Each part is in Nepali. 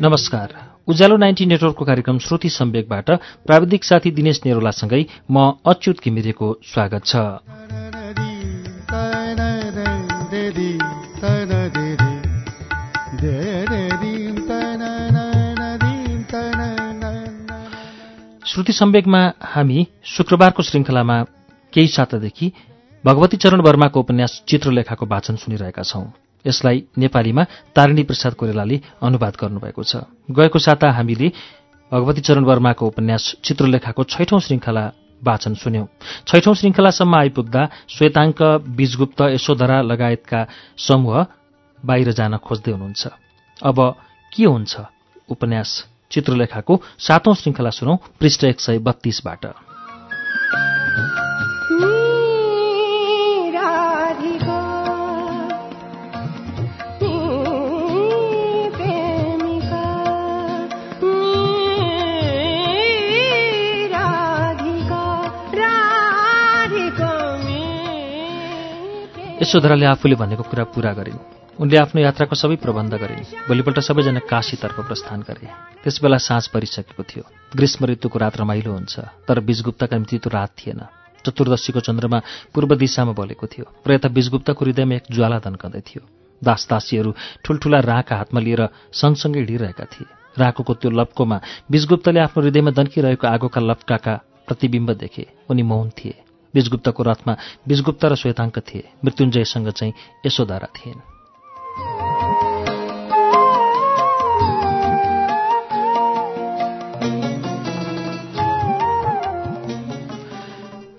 नमस्कार। उज्यालो नाइन्टी नेटवर्कको कार्यक्रम श्रुति सम्वेकबाट प्राविधिक साथी दिनेश नेरोलासँगै म अच्युत घिमिरेको स्वागत छ। श्रुति सम्वेकमा हामी शुक्रबारको श्रृङ्खलामा केही सातादेखि भगवती चरण वर्माको उपन्यास चित्रलेखाको वाचन सुनिरहेका छौं। यसलाई नेपालीमा तारिणी प्रसाद कोरेलाले अनुवाद गर्नुभएको छ। गएको साता हामीले भगवती चरण वर्माको उपन्यास चित्रलेखाको छैठौं श्रृङ्खला वाचन सुन्यौं। छैठौं श्रृङ्खलासम्म आइपुग्दा श्वेताङ्क बीजगुप्त यशोधरा लगायतका समूह बाहिर जान खोज्दै हुनुहुन्छ। अब के हुन्छ? उपन्यास। चित्रलेखाको सातौं श्रृङ्खला सुनौ पृष्ठ एक सय बत्तीसबाट। यशोधराले आफूले भनेको कुरा पूरा गरिन् उनले आफ्नो यात्राको सबै प्रबन्ध गरिन् भोलिपल्ट सबैजना काशीतर्फ प्रस्थान गरे। त्यसबेला साँझ परिसकेको थियो। ग्रीष्म ऋतुको रात रमाइलो हुन्छ तर बीजगुप्तका निम्ति त्यो रात थिएन। चतुर्दशीको चन्द्रमा पूर्व दिशामा बोलेको थियो र यता बीजगुप्तको हृदयमा एक ज्वाला दन्कँदै थियो। दास दासीहरू ठुल्ठुला राँका हातमा लिएर सँगसँगै हिँडिरहेका थिए। राँकोको त्यो लप्कोमा बीजगुप्तले आफ्नो हृदयमा दन्किरहेको आगोका लप्काका प्रतिबिम्ब देखे। उनी मौन थिए। बीजगुप्तको रथमा बीजगुप्त र श्वेताङ्क थिए। मृत्युञ्जयसँग चाहिँ यशोधारा थिएन्।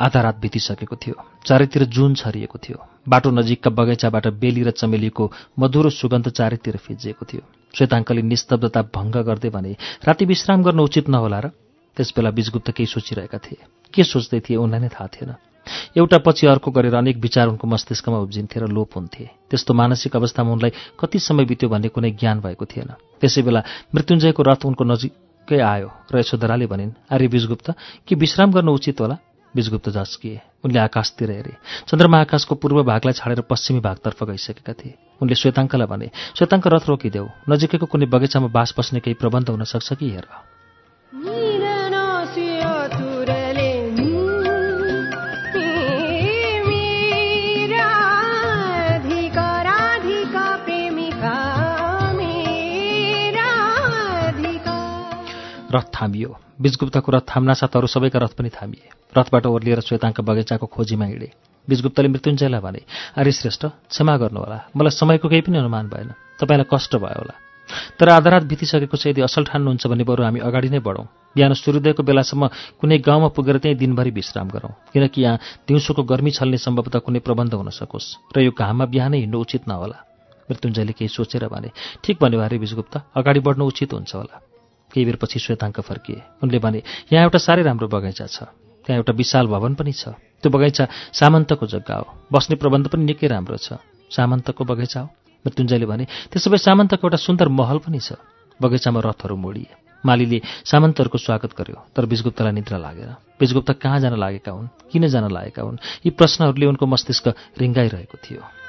आधा रात बितिसकेको थियो। चारैतिर जुन छरिएको थियो। बाटो नजिकका बगैँचाबाट बेली र चमेलीको मधुरो सुगन्ध चारैतिर फिजिएको थियो। श्वेताङ्कले निस्तब्धता भङ्ग गर्दै भने राति विश्राम गर्न उचित नहोला र? त्यसबेला बीजगुप्त केही सोचिरहेका थिए। के सोच्दै थिए उनलाई नै थाहा थिएन। एउटा पछि अर्को गरेर अनेक विचार उनको मस्तिष्कमा उब्जिन्थे र लोप हुन्थे। त्यस्तो मानसिक अवस्थामा उनलाई कति समय बित्यो भन्ने कुनै ज्ञान भएको थिएन। त्यसै बेला मृत्युञ्जयको रथ उनको नजिकै आयो र यशोधराले भनिन् आर्य बीजगुप्त के विश्राम गर्न उचित होला? बीजगुप्त झस्किए उनले आकाशतिर हेरे। चन्द्रमा आकाशको पूर्व भागलाई छाडेर पश्चिमी भागतर्फ गइसकेका थिए। उनले श्वेताङ्कलाई भने श्वेताङ्क रथ रोकिदेऊ। नजिकैको कुनै बगैँचामा बास बस्ने केही प्रबन्ध हुन सक्छ कि हेर। रथ थामियो। बीजगुप्तको रथ थाम्ना साथ अरू सबैका रथ पनि थामिए। रथबाट ओर्लिएर श्वेताङ्क बगैँचाको खोजीमा हिँडे। बीजगुप्तले मृत्युञ्जयलाई भने आर्य श्रेष्ठ क्षमा गर्नुहोला। मलाई समयको केही पनि अनुमान भएन। तपाईँलाई कष्ट भयो होला। तर आधा रात बितिसकेको छ यदि असल ठान्नुहुन्छ भने बरु हामी अगाडि नै बढौँ। बिहान सूर्योदयको बेलासम्म कुनै गाउँमा पुगेर त्यहीँ दिनभरि विश्राम गरौँ। किनकि यहाँ दिउँसोको गर्मी छल्ने सम्भवतः कुनै प्रबन्ध हुन सकोस्। र यो घाममा बिहानै हिँड्नु उचित नहोला। मृत्युञ्जयले केही सोचेर भने ठिक भन्यो अरे बीजगुप्त अगाडि बढ्नु उचित हुन्छ होला। केही बेरपछि श्वेताङ्क फर्किए। उनले भने यहाँ एउटा साह्रै राम्रो बगैँचा छ। त्यहाँ एउटा विशाल भवन पनि छ। त्यो बगैँचा सामन्तको जग्गा हो। बस्ने प्रबन्ध पनि निकै राम्रो छ। सामन्तको बगैँचा हो? मृत्युञ्जयले भने त्यसो भए सामन्तको एउटा सुन्दर महल पनि छ। बगैँचामा रथहरू मोडिए। मालीले सामन्तहरूको स्वागत गर्यो तर बीजगुप्तलाई निद्रा लागेन। बीजगुप्त कहाँ जान लागेका हुन्? किन जान लागेका हुन्? यी प्रश्नहरूले उनको मस्तिष्क रिङ्गाइरहेको थियो।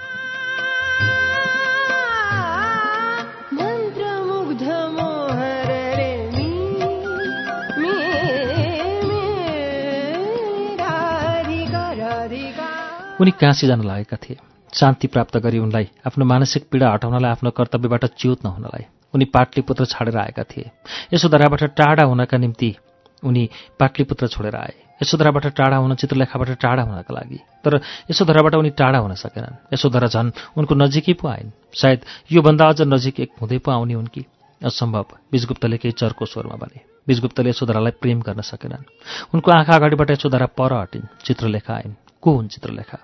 उनी काँसी जान लागेका थिए। शान्ति प्राप्त गरी उनलाई आफ्नो मानसिक पीडा हटाउनलाई आफ्नो कर्तव्यबाट च्युत नहुनलाई उनी पाटलीपुत्र छाडेर आएका थिए। यशोधराबाट टाढा हुनका निम्ति उनी पाटलीपुत्र छोडेर आए। यशोधराबाट टाढा हुन चित्रलेखाबाट टाढा हुनका लागि। तर यशोधराबाट उनी टाढा हुन सकेनन्। यशोधरा झन् उनको नजिकै पो आइन्। सायद योभन्दा अझ नजिक एक हुँदै पो आउने उनकी असम्भव बीजगुप्तले केही चर्को स्वरमा भने। बीजगुप्तले यशोधरालाई प्रेम गर्न सकेनन्। उनको आँखा अगाडिबाट यशोधरा पर हटिन्। चित्रलेखा आइन्। को हुन् चित्रलेखा?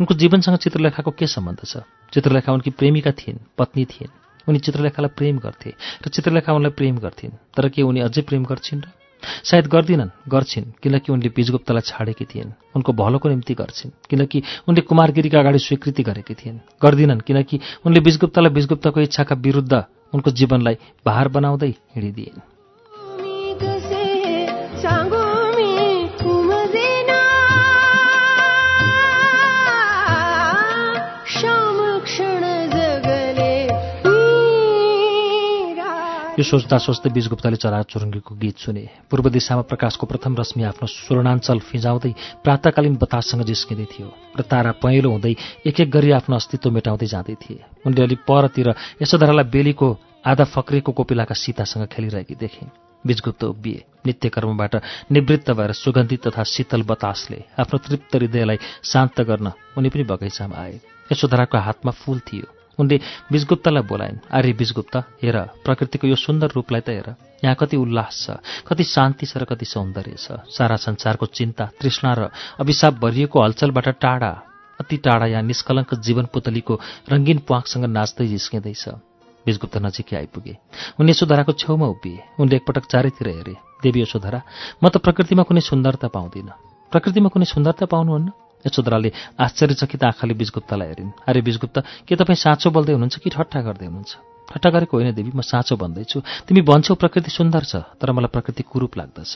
उनको जीवनसँग चित्रलेखाको के सम्बन्ध छ? चित्रलेखा उनकी प्रेमिका थिइन् पत्नी थिइन्। उनी चित्रलेखालाई प्रेम गर्थे र चित्रलेखा उनलाई प्रेम गर्थिन्। तर के उनी अझै प्रेम गर्छिन् र? सायद गर्दिनन् गर्छिन् किनकि उनले बिजगुप्तलाई छाडेकी थिइन्। उनको भलोको निम्ति गर्छिन् किनकि उनले कुमारगिरीका अगाडि स्वीकृति गरेकी थिइन्। गर्दिनन् किनकि उनले बिजगुप्तलाई बिजगुप्तको इच्छाका विरुद्ध उनको जीवनलाई भार बनाउँदै हिँडिदिइन्। यो सोच्दा सोच्दै बीजगुप्तले चरा चुरुङ्गीको गीत सुने। पूर्व दिशामा प्रकाशको प्रथम रश्मि आफ्नो स्वर्णाञ्चल फिजाउँदै प्रातकालीन बताससँग जिस्किँदै थियो र तारा पहेँलो हुँदै एक एक गरी आफ्नो अस्तित्व मेटाउँदै जाँदै थिए। उनले अलि परतिर यशोधरालाई बेलीको आधा फक्रिएको कोपिलाका सीतासँग खेलिरहेकी देखे। बीजगुप्त उभिए। नित्य कर्मबाट निवृत्त भएर सुगन्धित तथा शीतल बतासले आफ्नो तृप्त हृदयलाई शान्त गर्न उनी पनि बगैँचामा आए। यशोधराको हातमा फूल थियो। उनले बिजगुप्तलाई बोलाइन्। आर्य बिजगुप्त हेर प्रकृतिको यो सुन्दर रूपलाई त हेर यहाँ कति उल्लास छ कति शान्ति छ र कति सौन्दर्य छ। सारा संसारको चिन्ता तृष्णा र अभिशाप भरिएको हलचलबाट टाढा अति टाढा यहाँ निष्कलङ्क जीवन पुतलीको रङ्गीन प्वाकसँग नाच्दै जिस्किँदैछ। बिजगुप्त नजिकै आइपुगे। उनी यशोधराको छेउमा उभिए। उनले एकपटक चारैतिर हेरे। देवी यशोधरा म त प्रकृतिमा कुनै सुन्दरता पाउँदिनँ। प्रकृतिमा कुनै सुन्दरता पाउनुहुन्न? यशोधराले आश्चर्यचकित आँखाले बिजगुप्तलाई हेरिन्। अरे बिजगुप्त के तपाईँ साँचो बोल्दै हुनुहुन्छ कि ठट्टा गर्दै हुनुहुन्छ? ठट्टा गरेको होइन देवी म साँचो भन्दैछु। तिमी भन्छौ प्रकृति सुन्दर छ तर मलाई प्रकृति कुरूप लाग्दछ।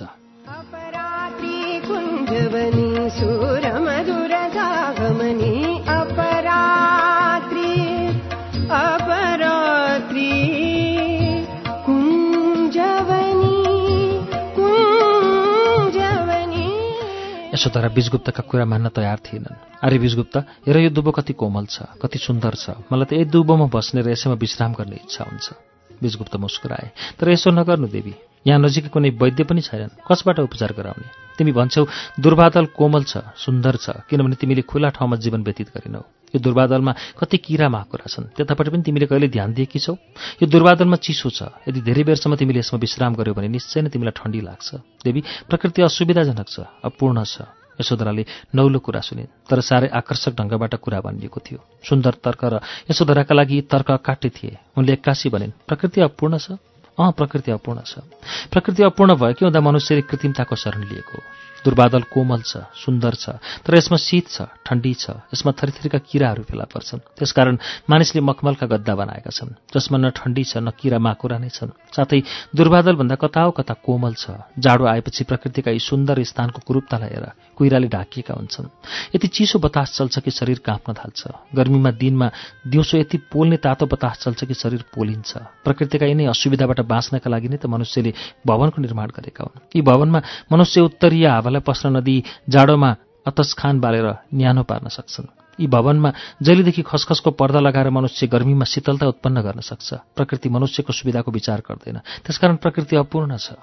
यशोधरा बिजगुप्तका कुरा मान्न तयार थिएनन्। आर्य बिजगुप्त हेर यो दुबो कति कोमल छ कति सुन्दर छ। मलाई त यही दुबोमा बस्ने र यसैमा विश्राम गर्ने इच्छा हुन्छ। बिजगुप्त मुस्कुराए तर यसो नगर्नु देवी। यहाँ नजिकै कुनै वैद्य पनि छैनन्। कसबाट उपचार गराउने? तिमी भन्छौ दुर्बादल कोमल छ सुन्दर छ किनभने तिमीले खुला ठाउँमा जीवन व्यतीत गरिनौ। यो दुर्बादलमा कति किरा माकुरा छन्। त्यतापट्टि पनि तिमीले कहिले ध्यान दिएकी छौ? यो दुर्बादलमा चिसो छ। यदि धेरै बेरसम्म तिमीले यसमा विश्राम गर्यो भने निश्चय नै तिमीलाई ठन्डी लाग्छ। देवी प्रकृति असुविधाजनक छ अपूर्ण छ। यशोधराले नौलो कुरा सुनिन्। तर साह्रै आकर्षक ढङ्गबाट कुरा भनिएको थियो। सुन्दर तर्क र यशोधराका लागि तर्क काटे थिए। उनले एक्कासी भनिन् प्रकृति अपूर्ण छ? अँ प्रकृति अपूर्ण छ। प्रकृति अपूर्ण भयो कि हुँदा मनुष्यले कृत्रिमताको शरण लिएको दुर्बादल कोमल छ सुन्दर छ तर यसमा शीत छ ठण्डी छ। यसमा थरीथरीका किराहरू फेला पर्छन्। त्यसकारण मानिसले मखमलका गद्दा बनाएका छन् जसमा न ठण्डी छ न किरा माकुरा नै छन्। साथै दुर्बादलभन्दा कता हो कता कोमल छ। जाडो आएपछि प्रकृतिका यी सुन्दर स्थानको कुरूपतालाई हेर कुहिराले ढाकिएका हुन्छन्। यति चिसो बतास चल्छ कि शरीर काँप्न थाल्छ। गर्मीमा दिनमा दिउँसो यति पोल्ने तातो बतास चल्छ कि शरीर पोलिन्छ। प्रकृतिका यिनै असुविधाबाट बाँच्नका लागि नै त मनुष्यले भवनको निर्माण गरेका हुन्। यी भवनमा मनुष्य उत्तरीय हावालाई पस्न नदिई जाडोमा अतस्खान बालेर न्यानो पार्न सक्छन्। यी भवनमा जहिलेदेखि खसखसको पर्दा लगाएर मनुष्य गर्मीमा शीतलता उत्पन्न गर्न सक्छ। प्रकृति मनुष्यको सुविधाको विचार गर्दैन। त्यसकारण प्रकृति अपूर्ण छ।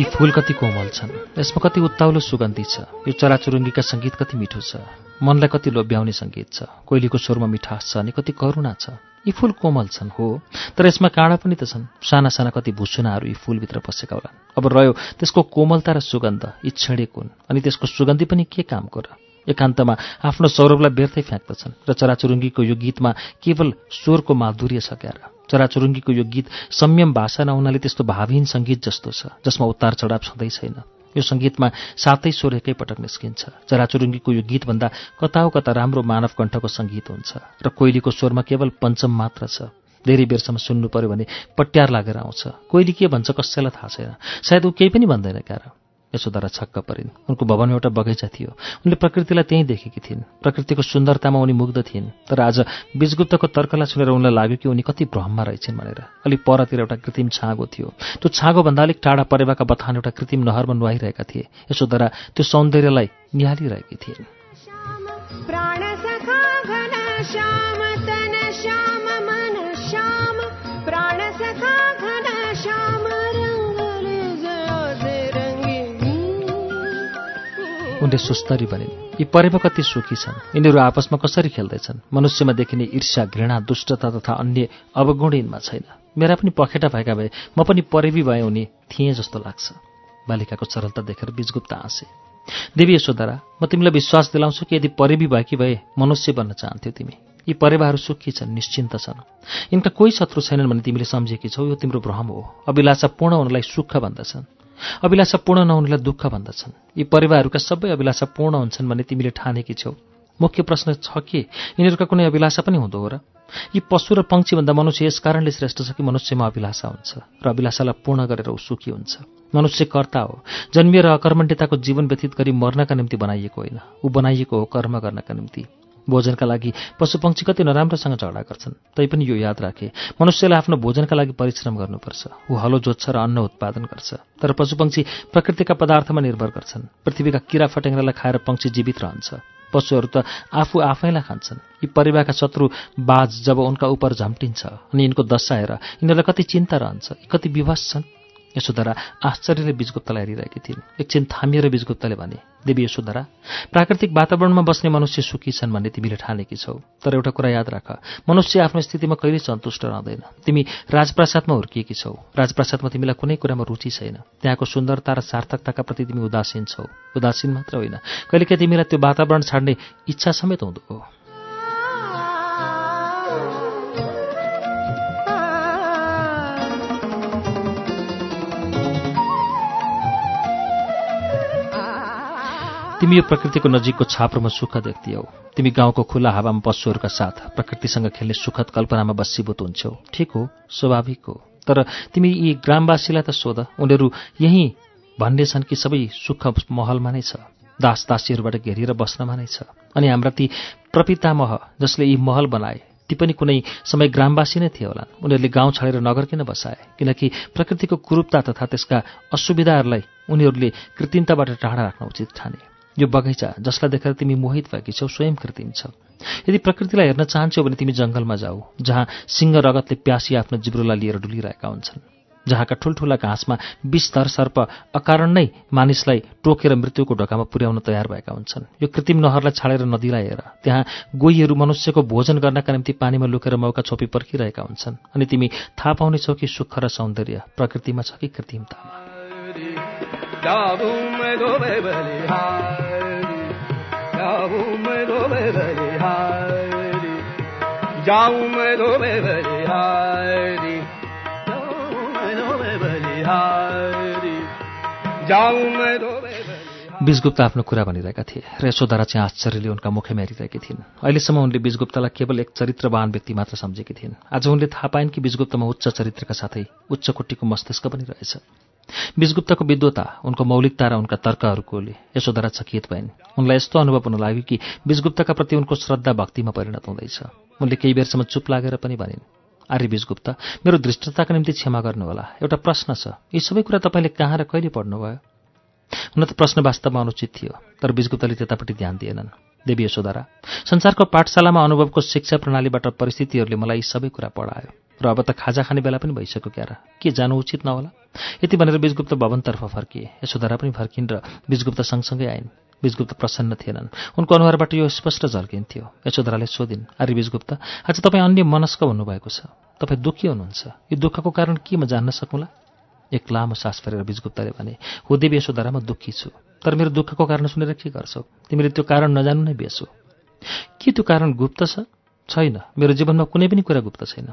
यी फूल कति कोमल छन्। यसमा कति उत्ताउलो सुगन्धी छ। यो चराचुरुङ्गीका सङ्गीत कति मिठो छ। मनलाई कति लोभ्याउने सङ्गीत छ। कोइलीको स्वरमा मिठास छ अनि कति करुणा छ। यी फूल कोमल छन् हो। तर यसमा काँडा पनि त छन्। साना साना कति भुसुनाहरू यी फूलभित्र पसेका होलान्। अब रह्यो त्यसको कोमलता र सुगन्ध यी छेडे कुन? अनि त्यसको सुगन्धी पनि के कामको र एकान्तमा आफ्नो सौरभलाई व्यर्थै फ्याँक्दछन् र चराचुरुङ्गीको यो गीतमा केवल स्वरको माधुर्य छ क्यार। चराचुरुङ्गीको यो गीत संयम भाषा नहुनाले त्यस्तो भावहीन सङ्गीत जस्तो छ जसमा उतार चढाव छँदै छैन। यो सङ्गीतमा सातै स्वर एकै पटक निस्किन्छ। चराचुरुङ्गीको यो गीतभन्दा कता हो कता राम्रो मानव कण्ठको सङ्गीत हुन्छ र कोइलीको स्वरमा केवल पञ्चम मात्र छ। धेरै बेरसम्म सुन्नु पर्यो भने पट्यार लागेर आउँछ। कोइली के भन्छ कसैलाई थाहा छैन। सायद ऊ केही पनि भन्दैन क्यार यशोधरा छक्क परिन्। उनको भवनमा एउटा बगैँचा थियो। उनले प्रकृतिलाई त्यहीँ देखेकी थिइन्। प्रकृतिको सुन्दरतामा उनी मुग्ध थिइन्। तर आज बीजगुप्तको तर्कलाई सुनेर उनलाई लाग्यो कि उनी कति भ्रममा रहेछन् भनेर। अलिक परतिर एउटा कृत्रिम छाँगो थियो। त्यो छाँगोभन्दा अलिक टाढा परेवाका बथान एउटा कृत्रिम नहरमा नुहाइरहेका थिए। यशोधरा त्यो सौन्दर्यलाई निहालिरहेकी थिइन्। उनले सुस्तरी भनिन् यी परेमा कति सुखी छन्? यिनीहरू आपसमा कसरी खेल्दैछन्? मनुष्यमा देखिने ईर्ष्या घृणा दुष्टता तथा अन्य अवगुण यिनमा छैन। मेरा पनि पखेटा भएका भए म पनि परेवी भए हुने थिएँ जस्तो लाग्छ बालिकाको सरलता देखेर बीजगुप्त हाँसे देवी यशोधरा म तिमीलाई विश्वास दिलाउँछु कि यदि परेबी भएकी भए मनुष्य बन्न चाहन्थ्यौ तिमी। यी परेवाहरू सुखी छन् निश्चिन्त छन्। यिनका कोही शत्रु छैनन् भने तिमीले सम्झेकी छौ यो तिम्रो भ्रम हो। अभिलाषा पूर्ण हुनलाई सुख भन्दछन्। अभिलाषा पूर्ण नहुनेलाई दुःख भन्दछन्। यी परिवारहरूका सबै अभिलाषा पूर्ण हुन्छन् भने तिमीले ठानेकी छौ। मुख्य प्रश्न छ के यिनीहरूका कुनै अभिलाषा पनि हुँदो हो र? यी पशु र पङ्क्षीभन्दा मनुष्य यस कारणले श्रेष्ठ छ कि मनुष्यमा अभिलाषा हुन्छ र अभिलाषालाई पूर्ण गरेर ऊ सुखी हुन्छ। मनुष्य कर्ता हो। जन्मिएर अकर्मण्यताको जीवन व्यतीत गरी मर्नका निम्ति बनाइएको होइन। ऊ बनाइएको हो कर्म गर्नका निम्ति। भोजनका लागि पशुपक्षी कति नराम्रोसँग झगडा गर्छन्। तैपनि यो याद राखे मनुष्यलाई आफ्नो भोजनका लागि परिश्रम गर्नुपर्छ। ऊ हलो जोत्छ र अन्न उत्पादन गर्छ। तर पशुपक्षी प्रकृतिका पदार्थमा निर्भर गर्छन्। पृथ्वीका किरा फटेङ्ग्रालाई खाएर पक्षी जीवित रहन्छ। पशुहरू त आफू आफैलाई खान्छन्। यी परिवारका शत्रु बाज जब उनका उप झम्टिन्छ अनि यिनको दशा हेर यिनीहरूलाई कति चिन्ता रहन्छ कति विवश छन्। यशोधरा आश्चर्यले बीजगुप्तलाई हेरिरहेकी थिइन्। एकछिन थामिएर बीजगुप्तले भने देवी यशोधरा प्राकृतिक वातावरणमा बस्ने मनुष्य सुखी छन् भन्ने तिमीले ठानेकी छौ। तर एउटा कुरा याद राख मनुष्य आफ्नो स्थितिमा कहिले सन्तुष्ट रहँदैन। तिमी राजप्रासादमा हुर्किएकी छौ। राजप्रासादमा तिमीलाई कुनै कुरामा रुचि छैन। त्यहाँको सुन्दरता र सार्थकताका प्रति तिमी उदासीन छौ। उदासीन मात्र होइन। कहिलेकाहीँ तिमीलाई त्यो वातावरण छाड्ने इच्छा समेत हुँदो तिमी यो प्रकृतिको नजिकको छाप्रोमा सुख देख्दियौ तिमी गाउँको खुला हावामा पशुहरूका साथ प्रकृतिसँग खेल्ने सुखद कल्पनामा बसीभूत हुन्छौ। ठिक हो स्वाभाविक हो। तर तिमी यी ग्रामवासीलाई त सोध। उनीहरू यहीँ भन्ने छन् कि सबै सुख महलमा नै छ। दास दासीहरूबाट घेरिएर बस्नमा नै छ। अनि हाम्रा ती प्रपितामह जसले यी महल बनाए ती पनि कुनै समय ग्रामवासी नै थिए होलान्। उनीहरूले गाउँ छाडेर नगर किन बसाए? किनकि प्रकृतिको कुरूपता तथा त्यसका असुविधाहरूलाई उनीहरूले कृत्रिमताबाट टाढा राख्न उचित ठाने। यो बगैँचा जसलाई देखेर तिमी मोहित भएकी छौ स्वयं कृत्रिम छ। यदि प्रकृतिलाई हेर्न चाहन्छौ भने तिमी जङ्गलमा जाऊ जहाँ सिंह रगतले प्यासी आफ्नो जिब्रोलाई लिएर डुलिरहेका हुन्छन् जहाँका ठुल्ठुला घाँसमा विषधर सर्प अकारण नै मानिसलाई टोकेर मृत्युको ढोकामा पुर्याउन तयार भएका हुन्छन्। यो कृत्रिम नहरलाई छाडेर नदीलाई हेर त्यहाँ गोहीहरू मनुष्यको भोजन गर्नका निम्ति पानीमा लुकेर मौका छोपी पर्खिरहेका हुन्छन् अनि तिमी थाहा पाउनेछौ कि सुख र सौन्दर्य प्रकृतिमा छ कि कृत्रिमतामा बीजगुप्त आफ्नो कुरा भनिरहेका थिए र यशोधरा चाहिँ आश्चर्यले उनका मुखमा हेरिरहेकी थिइन्। अहिलेसम्म उनले बीजगुप्तलाई केवल एक चरित्रवान व्यक्ति मात्र सम्झेकी थिइन्। आज उनले थाहा पाइन् कि बीजगुप्तमा उच्च चरित्रका साथै उच्च कोटीको मस्तिष्क पनि रहेछ। बीजगुप्तको विद्वता उनको मौलिकता र उनका तर्कहरूकोले यशोधरा चकित भइन् उनलाई यस्तो अनुभव हुन लाग्यो कि बीजगुप्तका प्रति उनको श्रद्धा भक्तिमा परिणत हुँदैछ। उनले केही बेरसम्म चुप लागेर पनि भनिन् आर्य बीजगुप्त मेरो दृष्टताका निम्ति क्षमा गर्नुहोला। एउटा प्रश्न छ। यी सबै कुरा तपाईँले कहाँ र कहिले पढ्नुभयो? हुन त प्रश्न वास्तवमा अनुचित थियो तर बीजगुप्तले त्यतापट्टि ध्यान दिएनन्। देवी यशोधरा संसारको पाठशालामा अनुभवको शिक्षा प्रणालीबाट परिस्थितिहरूले मलाई यी सबै कुरा पढायो। र अब त खाजा खाने बेला पनि भइसक्यो क्यार। के जानु उचित नहोला? यति भनेर बीजगुप्त भवनतर्फ फर्किए। यशोधरा पनि फर्किन् र बीजगुप्त सँगसँगै आइन्। बीजगुप्त प्रसन्न थिएनन्। उनको अनुहारबाट यो स्पष्ट झल्किन्थ्यो यशोधराले सोधिन् आर्य बीजगुप्त आज तपाईँ अन्य मनस्क भन्नुभएको छ। तपाईँ दुःखी हुनुहुन्छ। यो दुःखको कारण के म जान्न सकौँला? एक लामो सास फेरेर बीजगुप्तले भने हो देवी यशोधरा म दुःखी छु। तर मेरो दुःखको कारण सुनेर के गर्छौ? तिमीले त्यो कारण नजानु नै बेसो। के त्यो कारण गुप्त छ? छैन। मेरो जीवनमा कुनै पनि कुरा गुप्त छैन।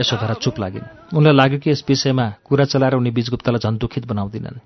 यशोधरा चुप लागिन्। उनलाई लाग्यो कि यस विषयमा कुरा चलाएर उनी बीजगुप्तलाई झन् दुखित बनाउँदिनन्।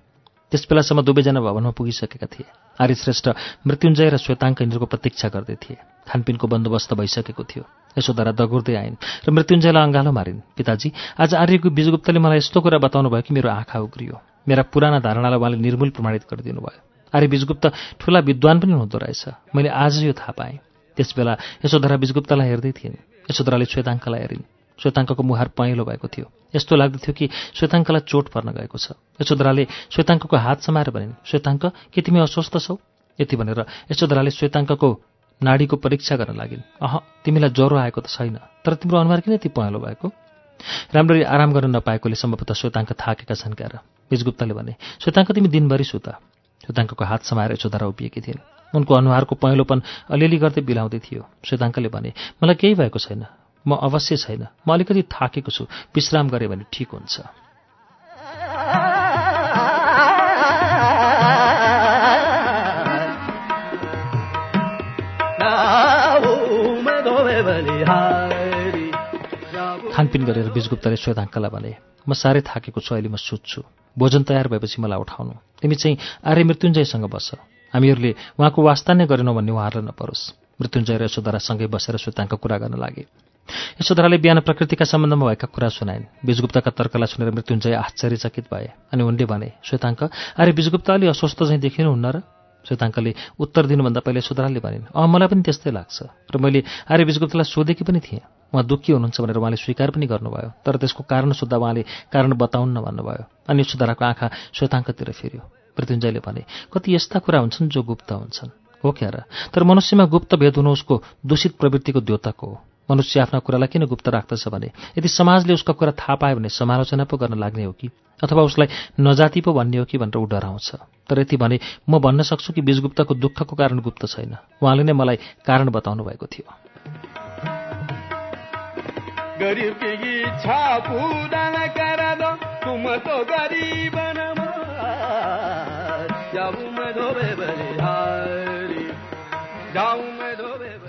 त्यस बेलासम्म दुवैजना भवनमा पुगिसकेका थिए। आर्यश्रेष्ठ मृत्युञ्जय र श्वेताङ्क यिनीहरूको प्रतीक्षा गर्दै थिए। खानपिनको बन्दोबस्त भइसकेको थियो। यशोधरा दगुर्दै आइन् र मृत्युञ्जयलाई अँगालो मारिन्। पिताजी आज आर्यको बीजगुप्तले मलाई यस्तो कुरा बताउनु भयो कि मेरो आँखा उग्रियो। मेरा पुराना धारणालाई उहाँले निर्मूल प्रमाणित गरिदिनु भयो आर्य बीजगुप्त ठुला विद्वान पनि हुँदो रहेछ। मैले आज यो थाहा पाएँ। त्यसबेला यशोधरा बीजगुप्तलाई हेर्दै थिइन्। यशोधराले श्वेताङ्कलाई हेरिन्। श्वेताङ्कको मुहार पहेँलो भएको थियो। यस्तो लाग्दथ्यो कि श्वेताङ्कलाई चोट पर्न गएको छ। यशोधराले श्वेताङ्कको हात समाएर भनिन् श्वेताङ्क के तिमी अस्वस्थ छौ? यति भनेर यशोधराले श्वेताङ्कको नाडीको परीक्षा गर्न लागिन्। अह तिमीलाई ज्वरो आएको त छैन तर तिम्रो अनुहार किन यति पहेँलो भएको? राम्ररी आराम गर्न नपाएकोले सम्भवतः श्वेताङ्क थाकेका छन् क्यार। बिजगुप्तले भने श्वेताङ्क तिमी दिनभरि सुता। श्वेताङ्कको हात समाएर यशोधरा उभिएकी थिइन्। उनको अनुहारको पहेँलोपन अलिअलि गर्दै बिलाउँदै थियो। श्वेताङ्कले भने मलाई केही भएको छैन। म अवश्य छैन। म अलिकति थाकेको छु। विश्राम गरेँ भने ठिक हुन्छ। खानपिन गरेर बिजगुप्तले श्वेताङ्कलाई भने म साह्रै थाकेको छु अहिले म सुत्छु। भोजन तयार भएपछि मलाई उठाउनु। तिमी चाहिँ आर्य मृत्युञ्जयसँग बस। हामीहरूले उहाँको वास्ता नै गरेनौँ भन्ने उहाँहरूलाई नपरोस्। मृत्युञ्जय र यशोधरासँगै बसेर श्वेताङ्क कुरा गर्न लागे। यशोधराले बिहान प्रकृतिका सम्बन्धमा भएका कुरा सुनाइन् बिजगुप्तका तर्कलाई सुनेर मृत्युञ्जय आश्चर्यचकित भए अनि उनले भने श्वेताङ्क अरे बिजगुप्त अलि अस्वस्थ चाहिँ देखिनुहुन्न र? श्वेताङ्कले उत्तर दिनुभन्दा पहिले यशोधराले भनिन् अँ मलाई पनि त्यस्तै लाग्छ। र मैले आर्य बिजगुप्तलाई सोधेकी पनि थिएँ। उहाँ दुःखी हुनुहुन्छ भनेर उहाँले स्वीकार पनि गर्नुभयो। तर त्यसको कारण सोद्धा उहाँले कारण बताउन्न भन्नुभयो। अनि यशोधराको आँखा श्वेताङ्कतिर फेऱ्यो मृत्युञ्जयले भने कति यस्ता कुरा हुन्छन् जो गुप्त हुन्छन्। हो क्या र? तर मनुष्यमा गुप्त भेद हुनु उसको दूषित प्रवृत्तिको द्योतक हो। मनुष्य आफ्ना कुरालाई किन गुप्त राख्दछ भने? यदि समाजले उसका कुरा थाहा पायो भने समालोचना पो गर्न लाग्ने हो कि? अथवा उसलाई नजाति पो भन्ने हो कि भनेर ऊ डराउँछ? तर यति भने म भन्न सक्छु कि बीजगुप्तको दुःखको कारण गुप्त छैन। उहाँले नै मलाई कारण बताउनु भएको थियो।